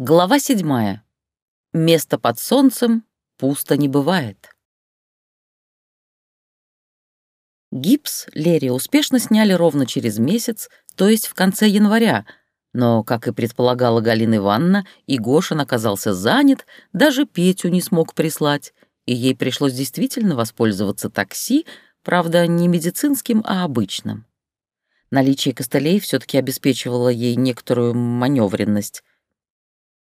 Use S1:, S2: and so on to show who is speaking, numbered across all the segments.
S1: Глава седьмая. Место под солнцем пусто не бывает. Гипс Лере успешно сняли ровно через месяц, то есть в конце января, но, как и предполагала Галина Ивановна, и Гошин оказался занят, даже Петю не смог прислать, и ей пришлось действительно воспользоваться такси, правда, не медицинским, а обычным. Наличие костылей все таки обеспечивало ей некоторую маневренность,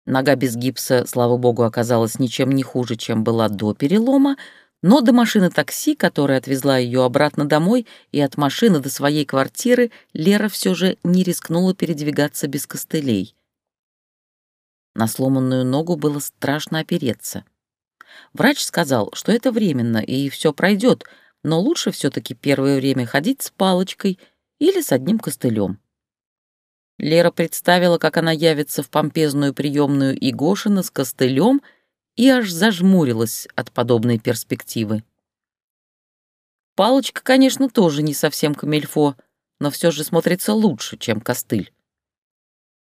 S1: Нога без гипса, слава богу, оказалась ничем не хуже, чем была до перелома, но до машины такси, которая отвезла ее обратно домой, и от машины до своей квартиры Лера все же не рискнула передвигаться без костылей. На сломанную ногу было страшно опереться. Врач сказал, что это временно и все пройдет, но лучше все-таки первое время ходить с палочкой или с одним костылем. Лера представила, как она явится в помпезную приемную Игошина с костылем и аж зажмурилась от подобной перспективы. Палочка, конечно, тоже не совсем камельфо, но все же смотрится лучше, чем костыль.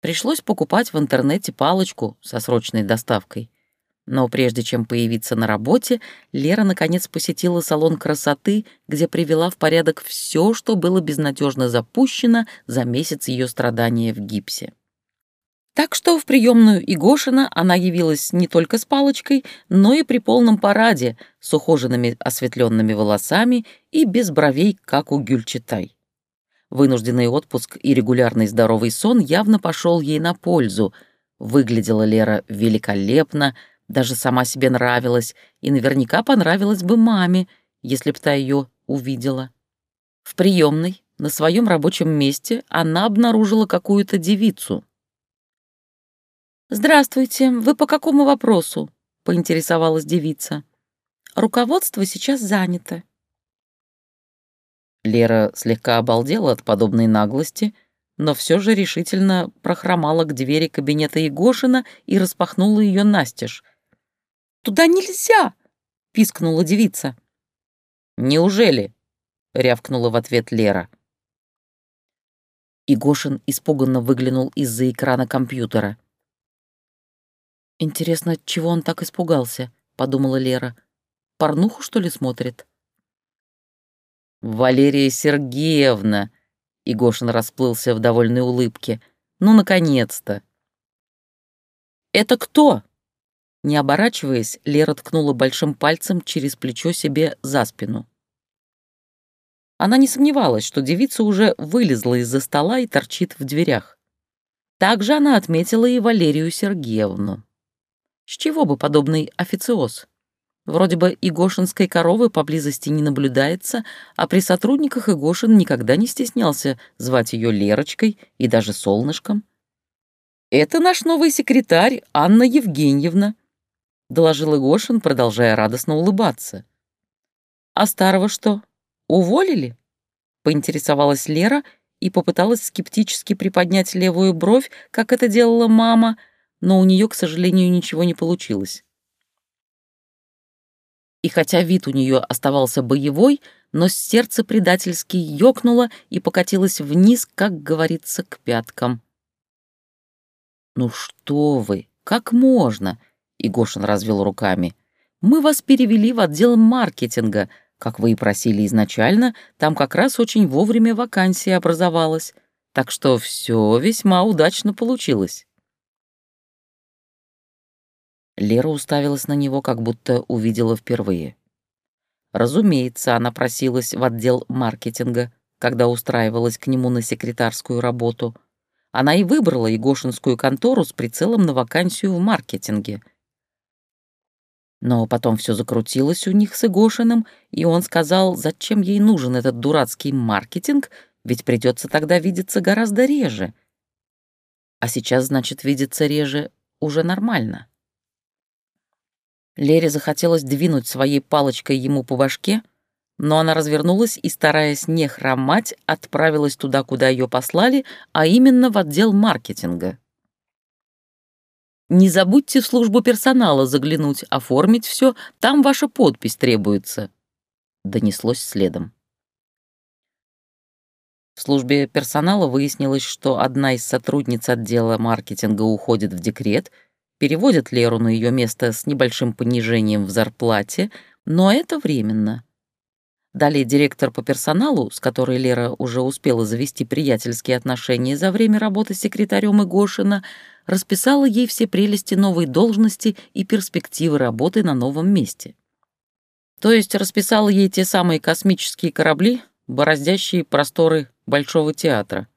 S1: Пришлось покупать в интернете палочку со срочной доставкой. Но прежде чем появиться на работе, Лера наконец посетила салон красоты, где привела в порядок все, что было безнадежно запущено за месяц ее страдания в гипсе. Так что в приемную Игошина она явилась не только с палочкой, но и при полном параде, с ухоженными осветленными волосами и без бровей, как у Гюльчатай. Вынужденный отпуск и регулярный здоровый сон явно пошел ей на пользу. Выглядела Лера великолепно, даже сама себе нравилась, и наверняка понравилась бы маме, если б та ее увидела. В приемной, на своем рабочем месте, она обнаружила какую-то девицу. «Здравствуйте, вы по какому вопросу?» — поинтересовалась девица. «Руководство сейчас занято». Лера слегка обалдела от подобной наглости, но все же решительно прохромала к двери кабинета Егошина и распахнула ее настежь, Туда нельзя!» — пискнула девица. «Неужели?» — рявкнула в ответ Лера. Игошин испуганно выглянул из-за экрана компьютера. «Интересно, чего он так испугался?» — подумала Лера. «Порнуху, что ли, смотрит?» «Валерия Сергеевна!» — Игошин расплылся в довольной улыбке. «Ну, наконец-то!» «Это кто?» Не оборачиваясь, Лера ткнула большим пальцем через плечо себе за спину. Она не сомневалась, что девица уже вылезла из-за стола и торчит в дверях. Также она отметила и Валерию Сергеевну. С чего бы подобный официоз? Вроде бы Игошинской коровы поблизости не наблюдается, а при сотрудниках Игошин никогда не стеснялся звать ее Лерочкой и даже Солнышком. «Это наш новый секретарь Анна Евгеньевна», — доложил Игошин, продолжая радостно улыбаться. «А старого что, уволили?» — поинтересовалась Лера и попыталась скептически приподнять левую бровь, как это делала мама, но у нее, к сожалению, ничего не получилось. И хотя вид у нее оставался боевой, но сердце предательски ёкнуло и покатилось вниз, как говорится, к пяткам. «Ну что вы, как можно?» Игошин развел руками. «Мы вас перевели в отдел маркетинга. Как вы и просили изначально, там как раз очень вовремя вакансия образовалась. Так что все весьма удачно получилось». Лера уставилась на него, как будто увидела впервые. Разумеется, она просилась в отдел маркетинга, когда устраивалась к нему на секретарскую работу. Она и выбрала Егошинскую контору с прицелом на вакансию в маркетинге — но потом все закрутилось у них с Игошиным, и он сказал, зачем ей нужен этот дурацкий маркетинг, ведь придется тогда видеться гораздо реже. А сейчас, значит, видеться реже уже нормально. Лере захотелось двинуть своей палочкой ему по башке, но она развернулась и, стараясь не хромать, отправилась туда, куда ее послали, а именно в отдел маркетинга. Не забудьте в службу персонала заглянуть, оформить все, там ваша подпись требуется», — донеслось следом. В службе персонала выяснилось, что одна из сотрудниц отдела маркетинга уходит в декрет, переводят Леру на ее место с небольшим понижением в зарплате, но это временно. Далее директор по персоналу, с которой Лера уже успела завести приятельские отношения за время работы секретарем Игошина, расписала ей все прелести новой должности и перспективы работы на новом месте. То есть расписала ей те самые космические корабли, бороздящие просторы Большого театра.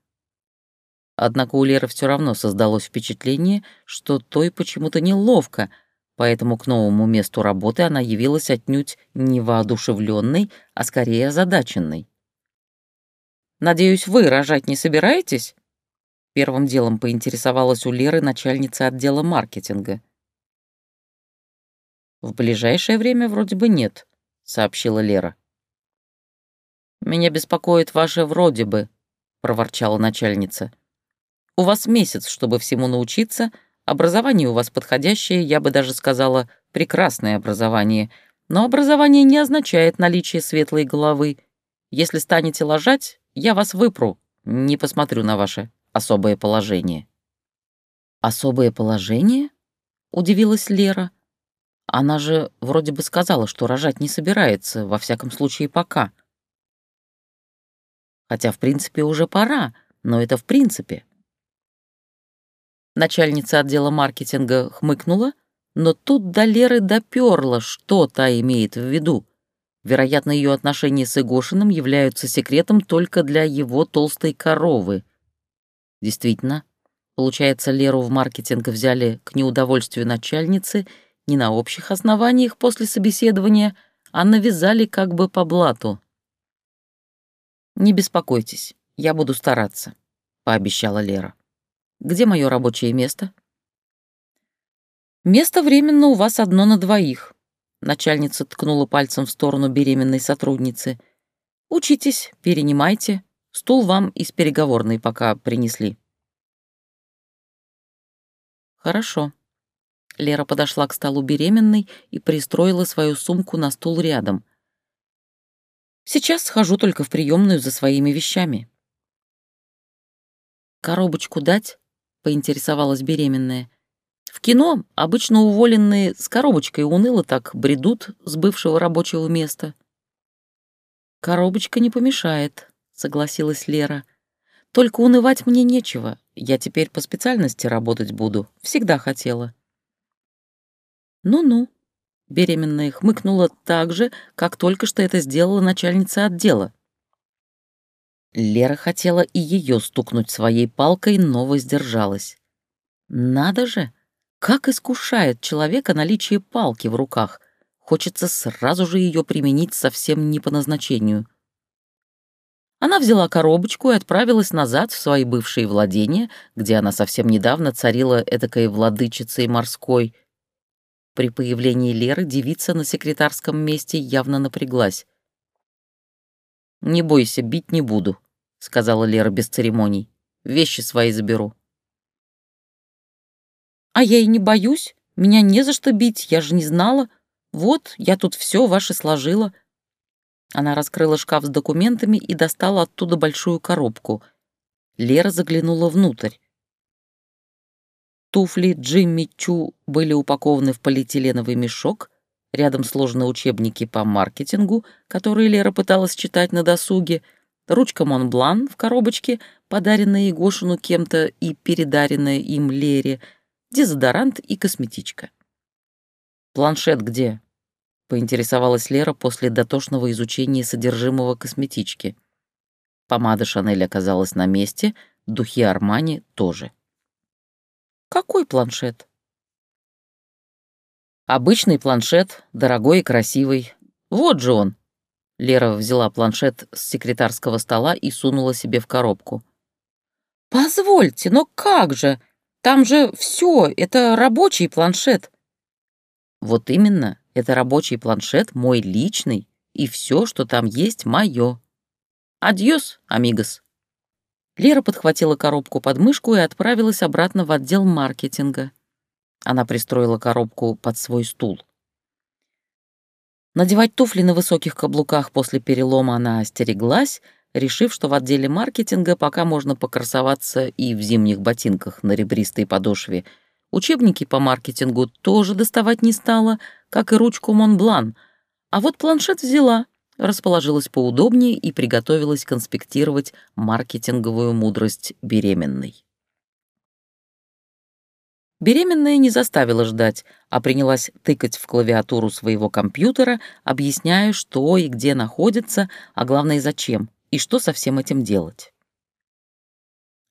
S1: Однако у Леры все равно создалось впечатление, что той почему-то неловко — поэтому к новому месту работы она явилась отнюдь не воодушевленной, а скорее озадаченной. «Надеюсь, вы рожать не собираетесь?» Первым делом поинтересовалась у Леры начальница отдела маркетинга. «В ближайшее время вроде бы нет», — сообщила Лера. «Меня беспокоит ваше «вроде бы», — проворчала начальница. «У вас месяц, чтобы всему научиться, — Образование у вас подходящее, я бы даже сказала, прекрасное образование. Но образование не означает наличие светлой головы. Если станете ложать, я вас выпру, не посмотрю на ваше особое положение». «Особое положение?» — удивилась Лера. «Она же вроде бы сказала, что рожать не собирается, во всяком случае пока». Хотя, в принципе, уже пора, но это в принципе. Начальница отдела маркетинга хмыкнула, но тут до Леры допёрло, что та имеет в виду. Вероятно, ее отношения с Игошиным являются секретом только для его толстой коровы. Действительно, получается, Леру в маркетинг взяли к неудовольствию начальницы не на общих основаниях после собеседования, а навязали как бы по блату. «Не беспокойтесь, я буду стараться», — пообещала Лера. Где мое рабочее место?» «Место временно у вас одно на двоих», — начальница ткнула пальцем в сторону беременной сотрудницы. «Учитесь, перенимайте. Стул вам из переговорной пока принесли». «Хорошо». Лера подошла к столу беременной и пристроила свою сумку на стул рядом. «Сейчас схожу только в приемную за своими вещами». «Коробочку дать?» — поинтересовалась беременная. «В кино обычно уволенные с коробочкой уныло так бредут с бывшего рабочего места». «Коробочка не помешает», — согласилась Лера. «Только унывать мне нечего. Я теперь по специальности работать буду. Всегда хотела». «Ну-ну», — беременная хмыкнула так же, как только что это сделала начальница отдела. Лера хотела и ее стукнуть своей палкой, но воздержалась. Надо же, как искушает человека наличие палки в руках. Хочется сразу же ее применить совсем не по назначению. Она взяла коробочку и отправилась назад в свои бывшие владения, где она совсем недавно царила этакой владычицей морской. При появлении Леры девица на секретарском месте явно напряглась. «Не бойся, бить не буду», — сказала Лера без церемоний. «Вещи свои заберу». «А я и не боюсь. Меня не за что бить, я же не знала. Вот, я тут все ваше сложила». Она раскрыла шкаф с документами и достала оттуда большую коробку. Лера заглянула внутрь. Туфли Джимми Чу были упакованы в полиэтиленовый мешок, рядом сложены учебники по маркетингу, которые Лера пыталась читать на досуге, ручка Монблан в коробочке, подаренная Егошину кем-то и передаренная им Лере, дезодорант и косметичка. «Планшет где?» — поинтересовалась Лера после дотошного изучения содержимого косметички. Помада Шанель оказалась на месте, духи Армани тоже. «Какой планшет?» «Обычный планшет, дорогой и красивый. Вот же он!» Лера взяла планшет с секретарского стола и сунула себе в коробку. «Позвольте, но как же? Там же все, это рабочий планшет». «Вот именно, это рабочий планшет, мой личный, и все, что там есть, мое. Адьос, амигос». Лера подхватила коробку под мышку и отправилась обратно в отдел маркетинга. Она пристроила коробку под свой стул. Надевать туфли на высоких каблуках после перелома она остереглась, решив, что в отделе маркетинга пока можно покрасоваться и в зимних ботинках на ребристой подошве. Учебники по маркетингу тоже доставать не стала, как и ручку Монблан. А вот планшет взяла, расположилась поудобнее и приготовилась конспектировать маркетинговую мудрость беременной. Беременная не заставила ждать, а принялась тыкать в клавиатуру своего компьютера, объясняя, что и где находится, а главное, зачем, и что со всем этим делать.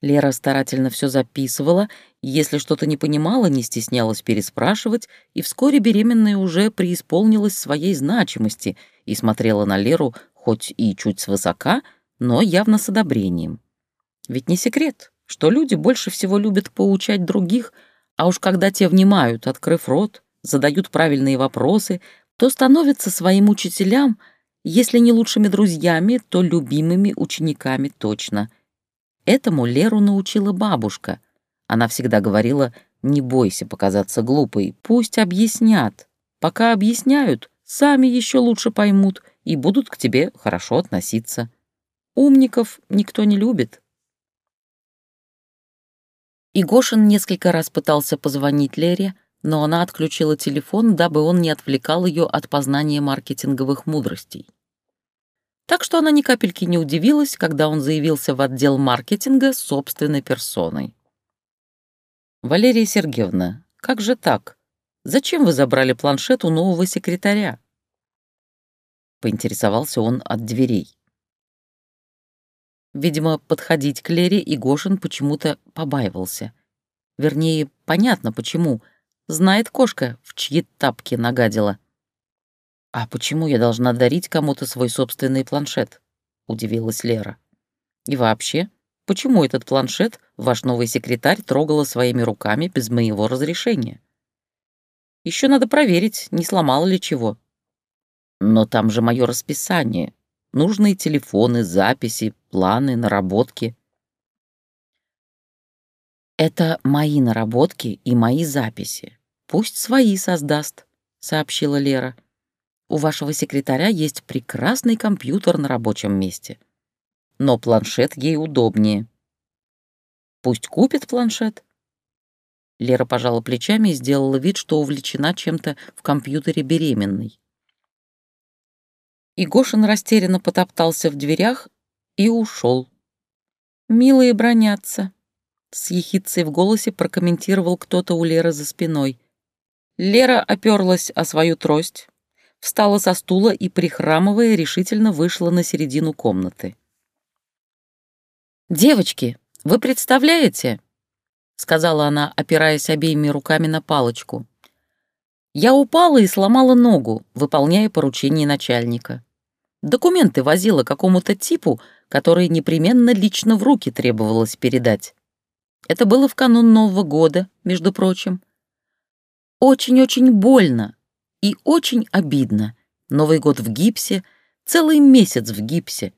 S1: Лера старательно все записывала, если что-то не понимала, не стеснялась переспрашивать, и вскоре беременная уже преисполнилась своей значимости и смотрела на Леру хоть и чуть свысока, но явно с одобрением. Ведь не секрет, что люди больше всего любят поучать других — а уж когда те внимают, открыв рот, задают правильные вопросы, то становятся своим учителям, если не лучшими друзьями, то любимыми учениками точно. Этому Леру научила бабушка. Она всегда говорила, не бойся показаться глупой, пусть объяснят. Пока объясняют, сами еще лучше поймут и будут к тебе хорошо относиться. Умников никто не любит. И Гошин несколько раз пытался позвонить Лере, но она отключила телефон, дабы он не отвлекал ее от познания маркетинговых мудростей. Так что она ни капельки не удивилась, когда он заявился в отдел маркетинга собственной персоной. «Валерия Сергеевна, как же так? Зачем вы забрали планшет у нового секретаря?» Поинтересовался он от дверей. Видимо, подходить к Лере и почему-то побаивался. Вернее, понятно почему. Знает кошка, в чьи тапки нагадила. «А почему я должна дарить кому-то свой собственный планшет?» — удивилась Лера. «И вообще, почему этот планшет ваш новый секретарь трогала своими руками без моего разрешения? Еще надо проверить, не сломала ли чего. Но там же мое расписание, нужные телефоны, записи, планы, наработки. «Это мои наработки и мои записи. Пусть свои создаст», — сообщила Лера. «У вашего секретаря есть прекрасный компьютер на рабочем месте. Но планшет ей удобнее. Пусть купит планшет». Лера пожала плечами и сделала вид, что увлечена чем-то в компьютере беременной. И Гошин растерянно потоптался в дверях и ушел. «Милые бронятся», — с ехицей в голосе прокомментировал кто-то у Леры за спиной. Лера оперлась о свою трость, встала со стула и, прихрамывая, решительно вышла на середину комнаты. «Девочки, вы представляете?» — сказала она, опираясь обеими руками на палочку. «Я упала и сломала ногу, выполняя поручение начальника. Документы возила какому-то типу, который непременно лично в руки требовалось передать. Это было в канун Нового года, между прочим. Очень-очень больно и очень обидно. Новый год в гипсе, целый месяц в гипсе.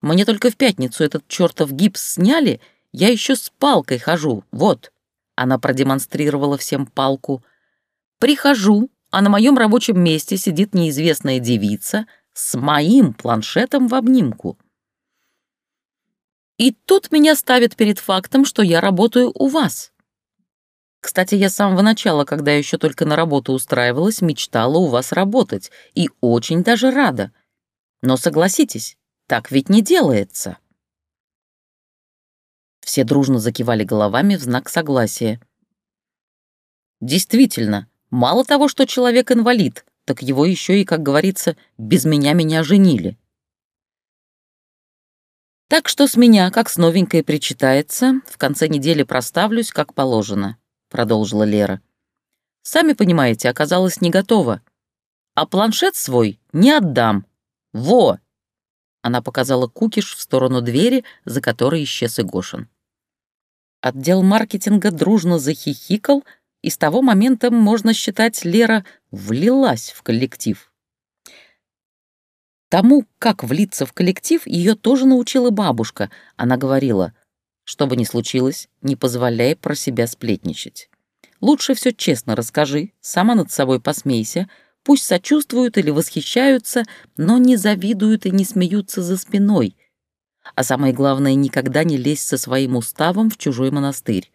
S1: Мне только в пятницу этот чертов гипс сняли, я еще с палкой хожу, вот. Она продемонстрировала всем палку. Прихожу, а на моем рабочем месте сидит неизвестная девица — с моим планшетом в обнимку. И тут меня ставят перед фактом, что я работаю у вас. Кстати, я с самого начала, когда еще только на работу устраивалась, мечтала у вас работать и очень даже рада. Но согласитесь, так ведь не делается. Все дружно закивали головами в знак согласия. Действительно, мало того, что человек инвалид, так его еще и, как говорится, без меня меня женили. Так что с меня, как с новенькой причитается, в конце недели проставлюсь, как положено», — продолжила Лера. «Сами понимаете, оказалось не готова. А планшет свой не отдам. Во!» Она показала кукиш в сторону двери, за которой исчез Игошин. Отдел маркетинга дружно захихикал — и с того момента, можно считать, Лера влилась в коллектив. Тому, как влиться в коллектив, ее тоже научила бабушка. Она говорила, что бы ни случилось, не позволяй про себя сплетничать. Лучше все честно расскажи, сама над собой посмейся, пусть сочувствуют или восхищаются, но не завидуют и не смеются за спиной. А самое главное, никогда не лезть со своим уставом в чужой монастырь.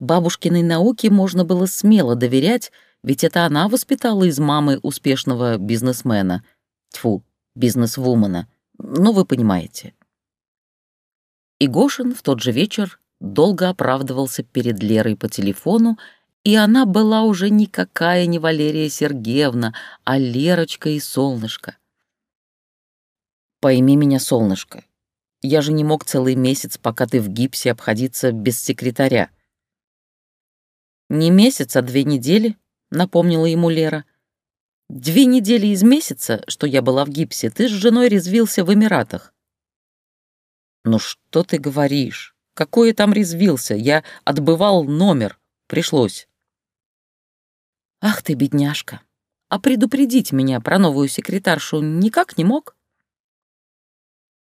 S1: Бабушкиной науке можно было смело доверять, ведь это она воспитала из мамы успешного бизнесмена. Тьфу, бизнесвумана. Ну, вы понимаете. И Гошин в тот же вечер долго оправдывался перед Лерой по телефону, и она была уже никакая не Валерия Сергеевна, а Лерочка и Солнышко. «Пойми меня, Солнышко, я же не мог целый месяц, пока ты в гипсе, обходиться без секретаря». «Не месяц, а две недели», — напомнила ему Лера. «Две недели из месяца, что я была в гипсе, ты с женой резвился в Эмиратах». «Ну что ты говоришь? Какой я там резвился? Я отбывал номер. Пришлось». «Ах ты, бедняжка! А предупредить меня про новую секретаршу никак не мог?»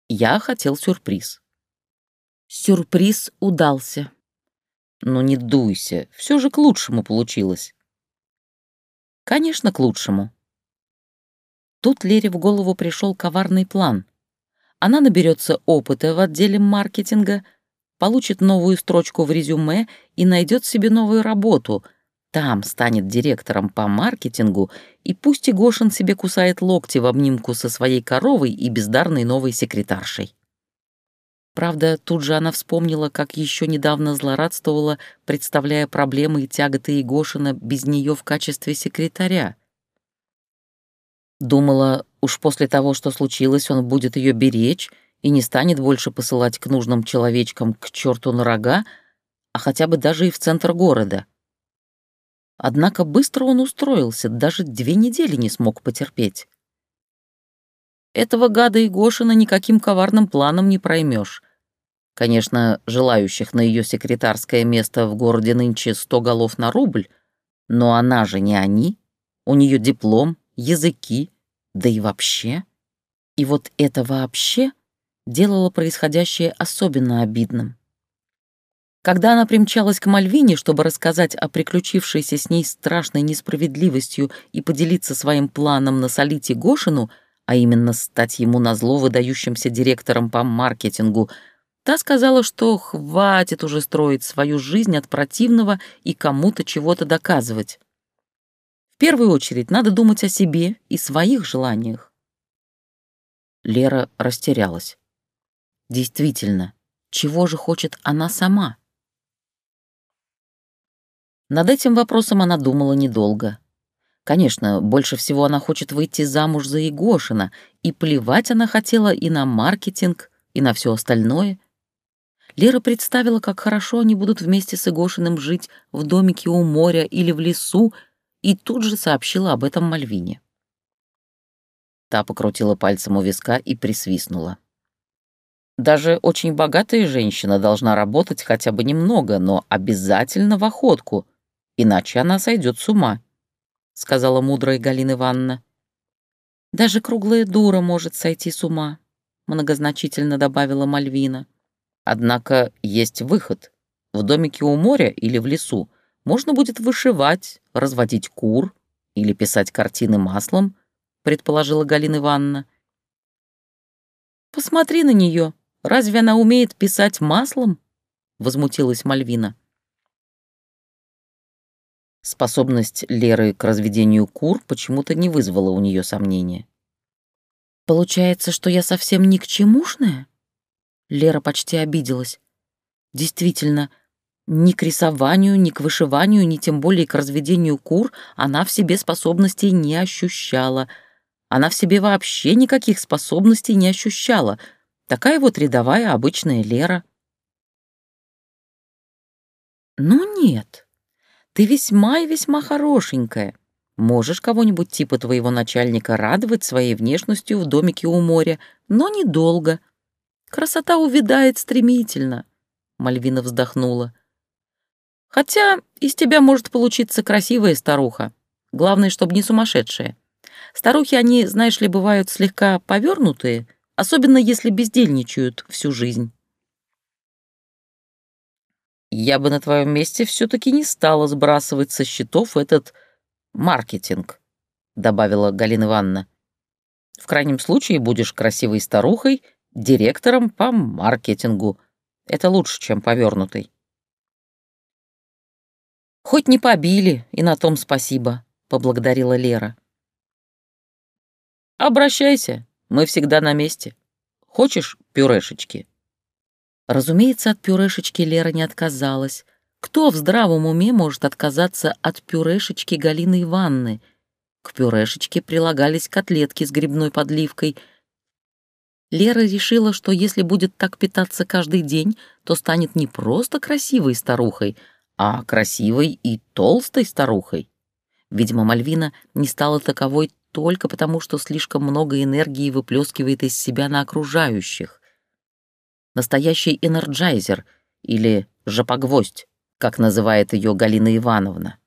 S1: Я хотел сюрприз. Сюрприз удался. Но не дуйся, все же к лучшему получилось. Конечно, к лучшему. Тут Лере в голову пришел коварный план. Она наберется опыта в отделе маркетинга, получит новую строчку в резюме и найдет себе новую работу. Там станет директором по маркетингу, и пусть Игошин себе кусает локти в обнимку со своей коровой и бездарной новой секретаршей. Правда, тут же она вспомнила, как еще недавно злорадствовала, представляя проблемы и тяготы Егошина без нее в качестве секретаря. Думала, уж после того, что случилось, он будет ее беречь и не станет больше посылать к нужным человечкам к черту на рога, а хотя бы даже и в центр города. Однако быстро он устроился, даже две недели не смог потерпеть. Этого гада Егошина никаким коварным планом не проймешь. Конечно, желающих на ее секретарское место в городе нынче сто голов на рубль, но она же не они. У нее диплом, языки, да и вообще. И вот это вообще делало происходящее особенно обидным. Когда она примчалась к Мальвине, чтобы рассказать о приключившейся с ней страшной несправедливостью и поделиться своим планом на солите Гошину — а именно стать ему назло выдающимся директором по маркетингу, та сказала, что хватит уже строить свою жизнь от противного и кому-то чего-то доказывать. В первую очередь надо думать о себе и своих желаниях. Лера растерялась. Действительно, чего же хочет она сама? Над этим вопросом она думала недолго. Конечно, больше всего она хочет выйти замуж за Егошина, и плевать она хотела и на маркетинг, и на все остальное. Лера представила, как хорошо они будут вместе с Егошиным жить в домике у моря или в лесу, и тут же сообщила об этом Мальвине. Та покрутила пальцем у виска и присвистнула. Даже очень богатая женщина должна работать хотя бы немного, но обязательно в охотку, иначе она сойдет с ума. — сказала мудрая Галина Ивановна. «Даже круглая дура может сойти с ума», — многозначительно добавила Мальвина. «Однако есть выход. В домике у моря или в лесу можно будет вышивать, разводить кур или писать картины маслом», — предположила Галина Ивановна. «Посмотри на нее. Разве она умеет писать маслом?» — возмутилась Мальвина. Способность Леры к разведению кур почему-то не вызвала у нее сомнения. «Получается, что я совсем ни к чемушная?» Лера почти обиделась. Действительно, ни к рисованию, ни к вышиванию, ни тем более к разведению кур она в себе способностей не ощущала. Она в себе вообще никаких способностей не ощущала. Такая вот рядовая обычная Лера. «Ну нет», ты весьма и весьма хорошенькая. Можешь кого-нибудь типа твоего начальника радовать своей внешностью в домике у моря, но недолго. Красота увядает стремительно. Мальвина вздохнула. Хотя из тебя может получиться красивая старуха. Главное, чтобы не сумасшедшая. Старухи, они, знаешь ли, бывают слегка повернутые, особенно если бездельничают всю жизнь. Я бы на твоем месте все-таки не стала сбрасывать со счетов этот маркетинг, добавила Галина Ивановна. В крайнем случае будешь красивой старухой, директором по маркетингу. Это лучше, чем повернутый. «Хоть не побили, и на том спасибо», — поблагодарила Лера. «Обращайся, мы всегда на месте. Хочешь пюрешечки?» Разумеется, от пюрешечки Лера не отказалась. Кто в здравом уме может отказаться от пюрешечки Галины Ивановны? К пюрешечке прилагались котлетки с грибной подливкой. Лера решила, что если будет так питаться каждый день, то станет не просто красивой старухой, а красивой и толстой старухой. Видимо, Мальвина не стала таковой только потому, что слишком много энергии выплескивает из себя на окружающих. Настоящий энерджайзер или жопогвоздь, как называет ее Галина Ивановна.